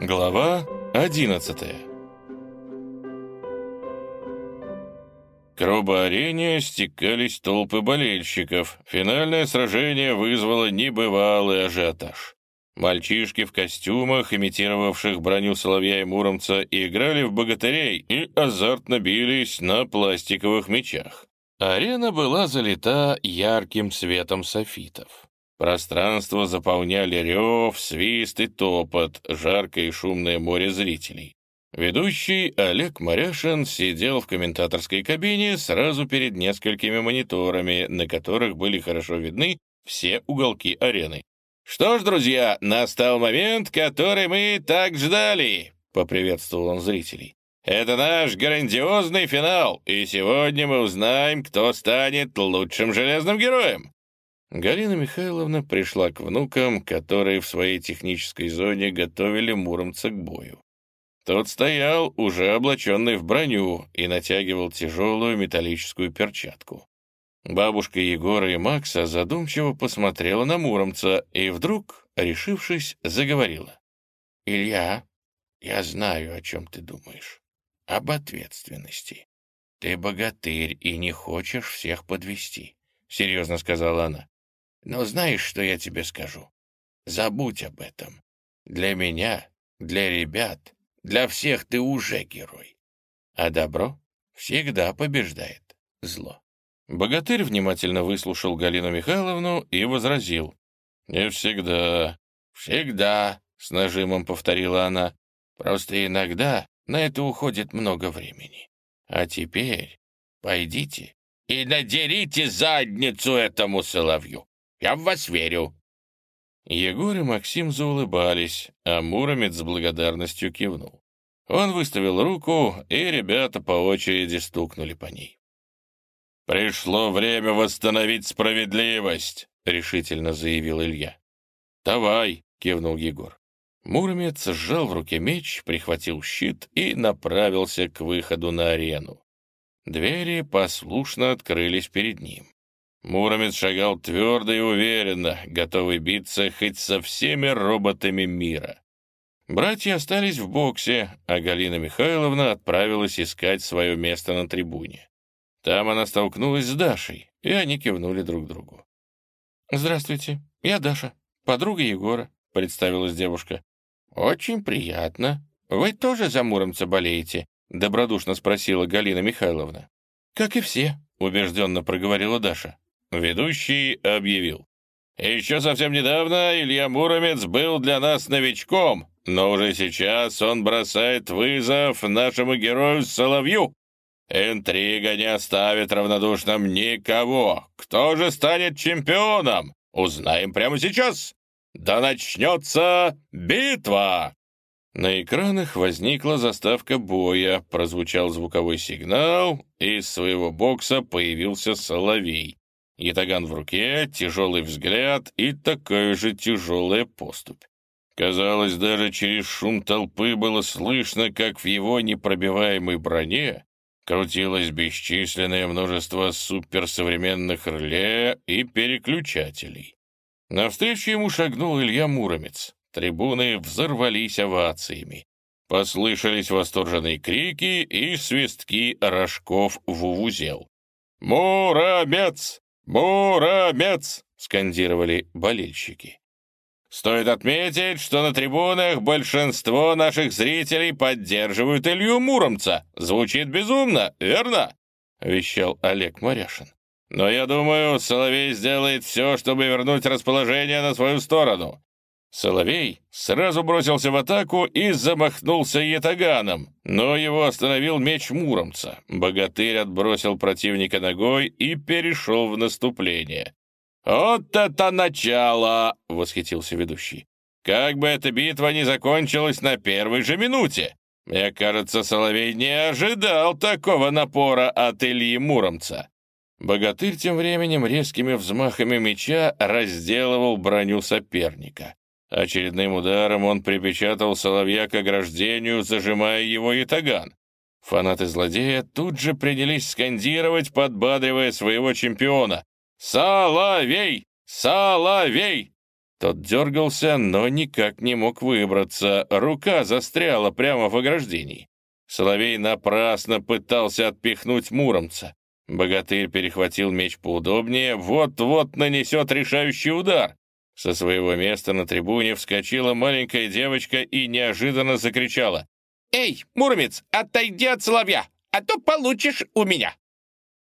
Глава 11 К робо-арене стекались толпы болельщиков. Финальное сражение вызвало небывалый ажиотаж. Мальчишки в костюмах, имитировавших броню Соловья и Муромца, играли в богатырей и азартно бились на пластиковых мечах. Арена была залита ярким светом софитов. Пространство заполняли рев, свист и топот, жаркое и шумное море зрителей. Ведущий Олег Маряшин сидел в комментаторской кабине сразу перед несколькими мониторами, на которых были хорошо видны все уголки арены. «Что ж, друзья, настал момент, который мы так ждали!» — поприветствовал он зрителей. «Это наш грандиозный финал, и сегодня мы узнаем, кто станет лучшим железным героем. Галина Михайловна пришла к внукам, которые в своей технической зоне готовили Муромца к бою. Тот стоял, уже облаченный в броню, и натягивал тяжелую металлическую перчатку. Бабушка Егора и Макса задумчиво посмотрела на Муромца и вдруг, решившись, заговорила. «Илья, я знаю, о чем ты думаешь. Об ответственности. Ты богатырь и не хочешь всех подвести», — серьезно сказала она. Но знаешь, что я тебе скажу? Забудь об этом. Для меня, для ребят, для всех ты уже герой. А добро всегда побеждает зло. Богатырь внимательно выслушал Галину Михайловну и возразил. «Не всегда». «Всегда», — с нажимом повторила она. «Просто иногда на это уходит много времени. А теперь пойдите и надерите задницу этому соловью. Я в вас верю». Егор и Максим заулыбались, а Муромец с благодарностью кивнул. Он выставил руку, и ребята по очереди стукнули по ней. «Пришло время восстановить справедливость», — решительно заявил Илья. «Давай», — кивнул Егор. Муромец сжал в руке меч, прихватил щит и направился к выходу на арену. Двери послушно открылись перед ним. Муромец шагал твердо и уверенно, готовый биться хоть со всеми роботами мира. Братья остались в боксе, а Галина Михайловна отправилась искать свое место на трибуне. Там она столкнулась с Дашей, и они кивнули друг другу. «Здравствуйте, я Даша, подруга Егора», — представилась девушка. «Очень приятно. Вы тоже за Муромца болеете?» — добродушно спросила Галина Михайловна. «Как и все», — убежденно проговорила Даша. Ведущий объявил. «Еще совсем недавно Илья Муромец был для нас новичком, но уже сейчас он бросает вызов нашему герою Соловью. Интрига не оставит равнодушным никого. Кто же станет чемпионом? Узнаем прямо сейчас. Да начнется битва!» На экранах возникла заставка боя, прозвучал звуковой сигнал, и из своего бокса появился Соловей. Ятаган в руке, тяжелый взгляд и такая же тяжелая поступь. Казалось, даже через шум толпы было слышно, как в его непробиваемой броне крутилось бесчисленное множество суперсовременных реле и переключателей. Навстречу ему шагнул Илья Муромец. Трибуны взорвались овациями. Послышались восторженные крики и свистки рожков в увузел. «Муромец! «Муромец!» — скандировали болельщики. Стоит отметить, что на трибунах большинство наших зрителей поддерживают Илью Муромца. Звучит безумно, верно? — вещал Олег Маряшин. Но я думаю, Соловей сделает все, чтобы вернуть расположение на свою сторону. Соловей сразу бросился в атаку и замахнулся ятаганом, но его остановил меч Муромца. Богатырь отбросил противника ногой и перешел в наступление. «Вот это начало!» — восхитился ведущий. «Как бы эта битва не закончилась на первой же минуте! Мне кажется, Соловей не ожидал такого напора от Ильи Муромца». Богатырь тем временем резкими взмахами меча разделывал броню соперника. Очередным ударом он припечатал соловья к ограждению, зажимая его ятаган. Фанаты злодея тут же принялись скандировать, подбадривая своего чемпиона. «Соловей! Соловей!» Тот дергался, но никак не мог выбраться. Рука застряла прямо в ограждении. Соловей напрасно пытался отпихнуть Муромца. Богатырь перехватил меч поудобнее, вот-вот нанесет решающий удар. Со своего места на трибуне вскочила маленькая девочка и неожиданно закричала. «Эй, Муромец, отойди от соловья, а то получишь у меня!»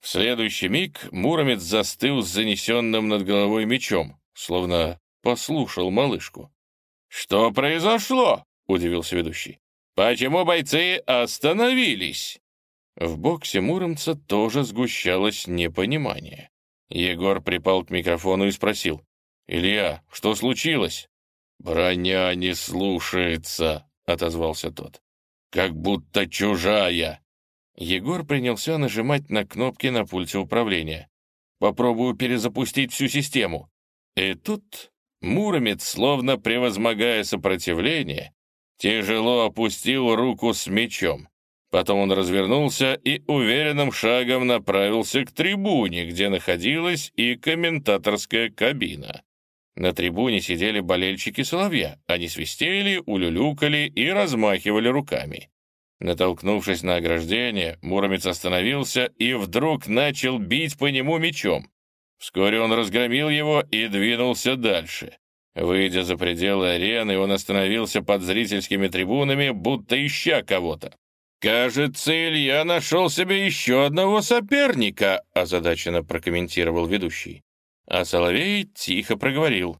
В следующий миг Муромец застыл с занесенным над головой мечом, словно послушал малышку. «Что произошло?» — удивился ведущий. «Почему бойцы остановились?» В боксе Муромца тоже сгущалось непонимание. Егор припал к микрофону и спросил. «Илья, что случилось?» «Броня не слушается», — отозвался тот. «Как будто чужая». Егор принялся нажимать на кнопки на пульте управления. «Попробую перезапустить всю систему». И тут Муромец, словно превозмогая сопротивление, тяжело опустил руку с мечом. Потом он развернулся и уверенным шагом направился к трибуне, где находилась и комментаторская кабина. На трибуне сидели болельщики Соловья. Они свистели, улюлюкали и размахивали руками. Натолкнувшись на ограждение, Муромец остановился и вдруг начал бить по нему мечом. Вскоре он разгромил его и двинулся дальше. Выйдя за пределы арены, он остановился под зрительскими трибунами, будто ища кого-то. «Кажется, Илья нашел себе еще одного соперника», — озадаченно прокомментировал ведущий. А Соловей тихо проговорил.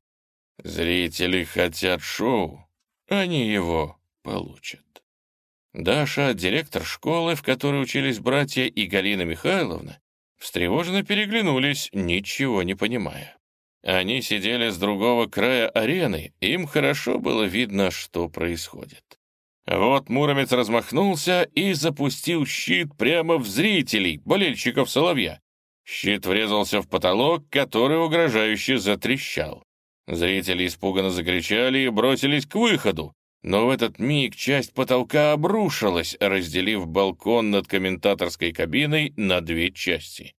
«Зрители хотят шоу, они его получат». Даша, директор школы, в которой учились братья, и Галина Михайловна, встревоженно переглянулись, ничего не понимая. Они сидели с другого края арены, им хорошо было видно, что происходит. Вот Муромец размахнулся и запустил щит прямо в зрителей, болельщиков Соловья. Щит врезался в потолок, который угрожающе затрещал. Зрители испуганно закричали и бросились к выходу, но в этот миг часть потолка обрушилась, разделив балкон над комментаторской кабиной на две части.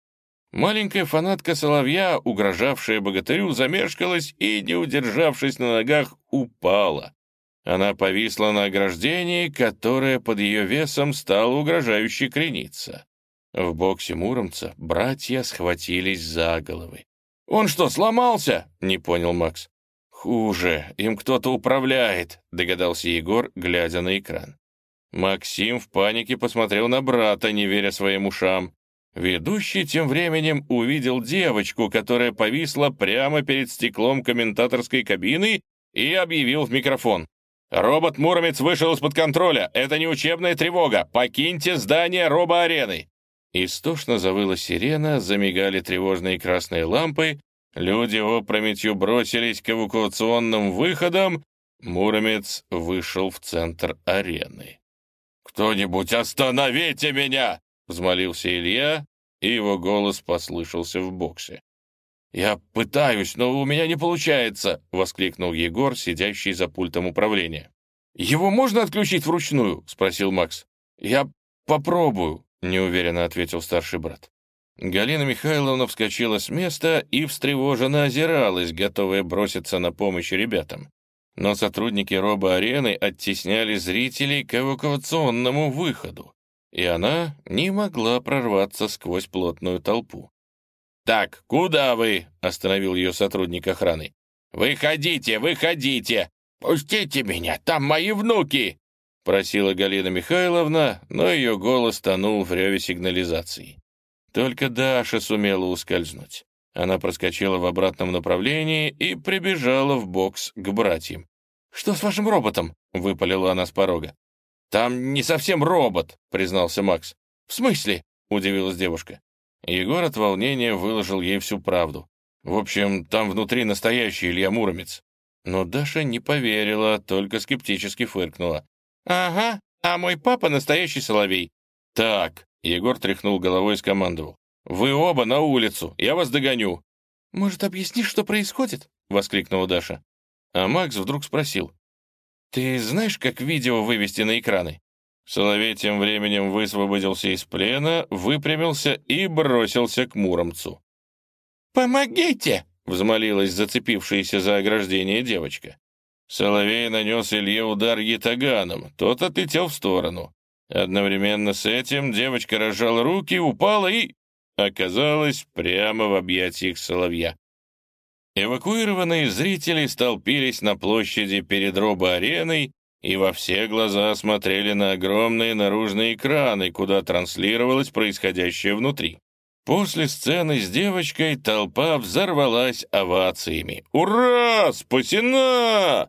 Маленькая фанатка Соловья, угрожавшая богатырю, замешкалась и, не удержавшись на ногах, упала. Она повисла на ограждении, которое под ее весом стало угрожающе крениться. В боксе Муромца братья схватились за головы. «Он что, сломался?» — не понял Макс. «Хуже, им кто-то управляет», — догадался Егор, глядя на экран. Максим в панике посмотрел на брата, не веря своим ушам. Ведущий тем временем увидел девочку, которая повисла прямо перед стеклом комментаторской кабины и объявил в микрофон. «Робот Муромец вышел из-под контроля. Это не учебная тревога. Покиньте здание робо-арены». Истошно завыла сирена, замигали тревожные красные лампы, Люди опрометью бросились к эвакуационным выходам. Муромец вышел в центр арены. «Кто-нибудь остановите меня!» — взмолился Илья, и его голос послышался в боксе. «Я пытаюсь, но у меня не получается!» — воскликнул Егор, сидящий за пультом управления. «Его можно отключить вручную?» — спросил Макс. «Я попробую», — неуверенно ответил старший брат. Галина Михайловна вскочила с места и встревоженно озиралась, готовая броситься на помощь ребятам. Но сотрудники робо-арены оттесняли зрителей к эвакуационному выходу, и она не могла прорваться сквозь плотную толпу. «Так, куда вы?» — остановил ее сотрудник охраны. «Выходите, выходите! Пустите меня, там мои внуки!» — просила Галина Михайловна, но ее голос тонул в реве сигнализации. Только Даша сумела ускользнуть. Она проскочила в обратном направлении и прибежала в бокс к братьям. «Что с вашим роботом?» — выпалила она с порога. «Там не совсем робот», — признался Макс. «В смысле?» — удивилась девушка. Егор от волнения выложил ей всю правду. В общем, там внутри настоящий Илья Муромец. Но Даша не поверила, только скептически фыркнула. «Ага, а мой папа настоящий соловей». «Так, Егор тряхнул головой и скомандовал. «Вы оба на улицу, я вас догоню». «Может, объяснишь, что происходит?» — воскликнула Даша. А Макс вдруг спросил. «Ты знаешь, как видео вывести на экраны?» Соловей тем временем высвободился из плена, выпрямился и бросился к Муромцу. «Помогите!» — взмолилась зацепившаяся за ограждение девочка. Соловей нанес Илье удар ятаганом, тот отлетел в сторону. Одновременно с этим девочка разжала руки, упала и... оказалась прямо в объятиях соловья. Эвакуированные зрители столпились на площади перед робо-ареной и во все глаза смотрели на огромные наружные экраны, куда транслировалось происходящее внутри. После сцены с девочкой толпа взорвалась овациями. «Ура! Спасена!»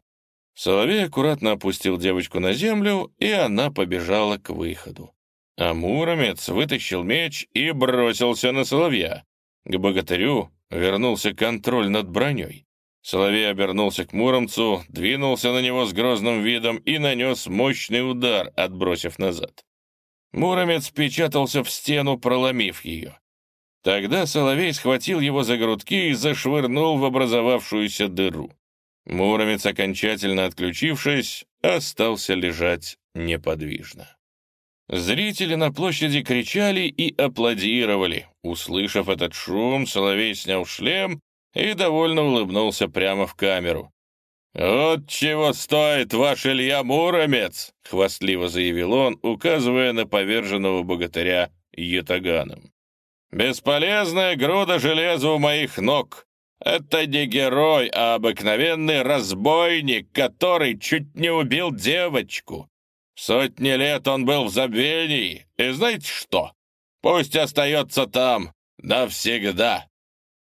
Соловей аккуратно опустил девочку на землю, и она побежала к выходу. А Муромец вытащил меч и бросился на Соловья. К богатырю вернулся контроль над броней. Соловей обернулся к Муромцу, двинулся на него с грозным видом и нанес мощный удар, отбросив назад. Муромец печатался в стену, проломив ее. Тогда Соловей схватил его за грудки и зашвырнул в образовавшуюся дыру. Муромец, окончательно отключившись, остался лежать неподвижно. Зрители на площади кричали и аплодировали. Услышав этот шум, Соловей снял шлем и довольно улыбнулся прямо в камеру. «Вот чего стоит ваш Илья Муромец!» — хвастливо заявил он, указывая на поверженного богатыря Ятаганом. «Бесполезная груда железа у моих ног. Это не герой, а обыкновенный разбойник, который чуть не убил девочку. Сотни лет он был в забвении, и знаете что? Пусть остается там навсегда».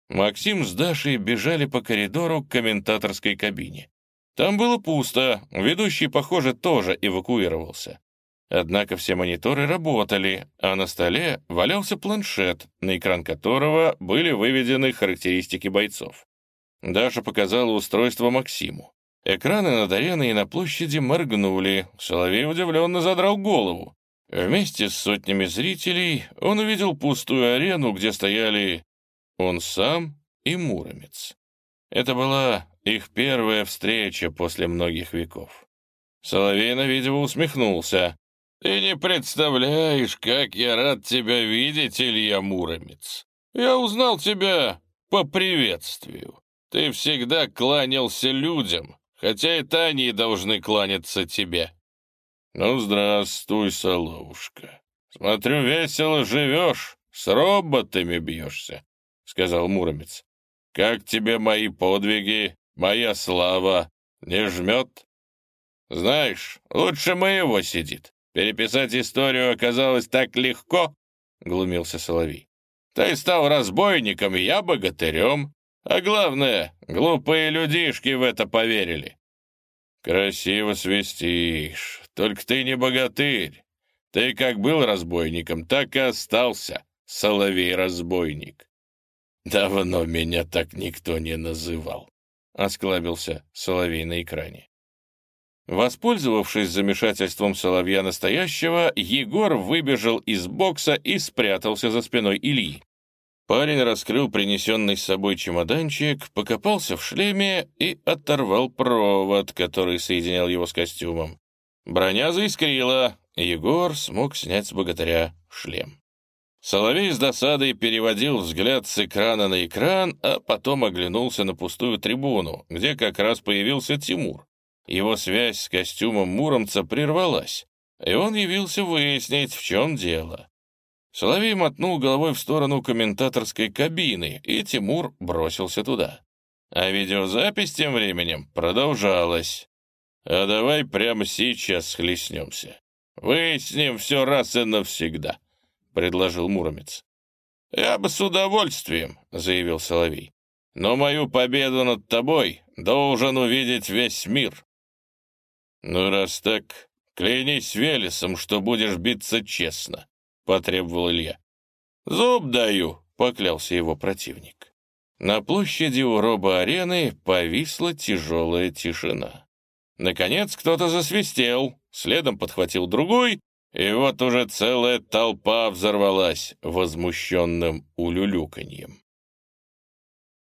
Максим с Дашей бежали по коридору к комментаторской кабине. Там было пусто, ведущий, похоже, тоже эвакуировался. Однако все мониторы работали, а на столе валялся планшет, на экран которого были выведены характеристики бойцов. Даша показала устройство Максиму. Экраны над ареной и на площади моргнули. Соловей удивленно задрал голову. Вместе с сотнями зрителей он увидел пустую арену, где стояли он сам и Муромец. Это была их первая встреча после многих веков. Соловей на видео усмехнулся. «Ты не представляешь, как я рад тебя видеть, Илья Муромец. Я узнал тебя по приветствию. Ты всегда кланялся людям, хотя это они должны кланяться тебе». «Ну, здравствуй, Соловушка. Смотрю, весело живешь, с роботами бьешься», — сказал Муромец. «Как тебе мои подвиги, моя слава? Не жмет?» «Знаешь, лучше моего сидит. Переписать историю оказалось так легко», — глумился Соловей. «Ты стал разбойником, я богатырем. А главное, глупые людишки в это поверили». «Красиво свистишь, только ты не богатырь. Ты как был разбойником, так и остался, соловей-разбойник». «Давно меня так никто не называл», — осклабился соловей на экране. Воспользовавшись замешательством соловья настоящего, Егор выбежал из бокса и спрятался за спиной Ильи. Парень раскрыл принесенный с собой чемоданчик, покопался в шлеме и оторвал провод, который соединял его с костюмом. Броня заискрила, Егор смог снять с богатыря шлем. Соловей с досадой переводил взгляд с экрана на экран, а потом оглянулся на пустую трибуну, где как раз появился Тимур. Его связь с костюмом Муромца прервалась, и он явился выяснить, в чем дело. Соловей мотнул головой в сторону комментаторской кабины, и Тимур бросился туда. А видеозапись тем временем продолжалась. «А давай прямо сейчас схлестнемся. Выясним все раз и навсегда», — предложил Муромец. «Я бы с удовольствием», — заявил Соловей. «Но мою победу над тобой должен увидеть весь мир». «Ну, раз так, клянись Велесом, что будешь биться честно», — потребовал Илья. «Зуб даю», — поклялся его противник. На площади у робо-арены повисла тяжелая тишина. Наконец кто-то засвистел, следом подхватил другой, и вот уже целая толпа взорвалась возмущенным улюлюканьем.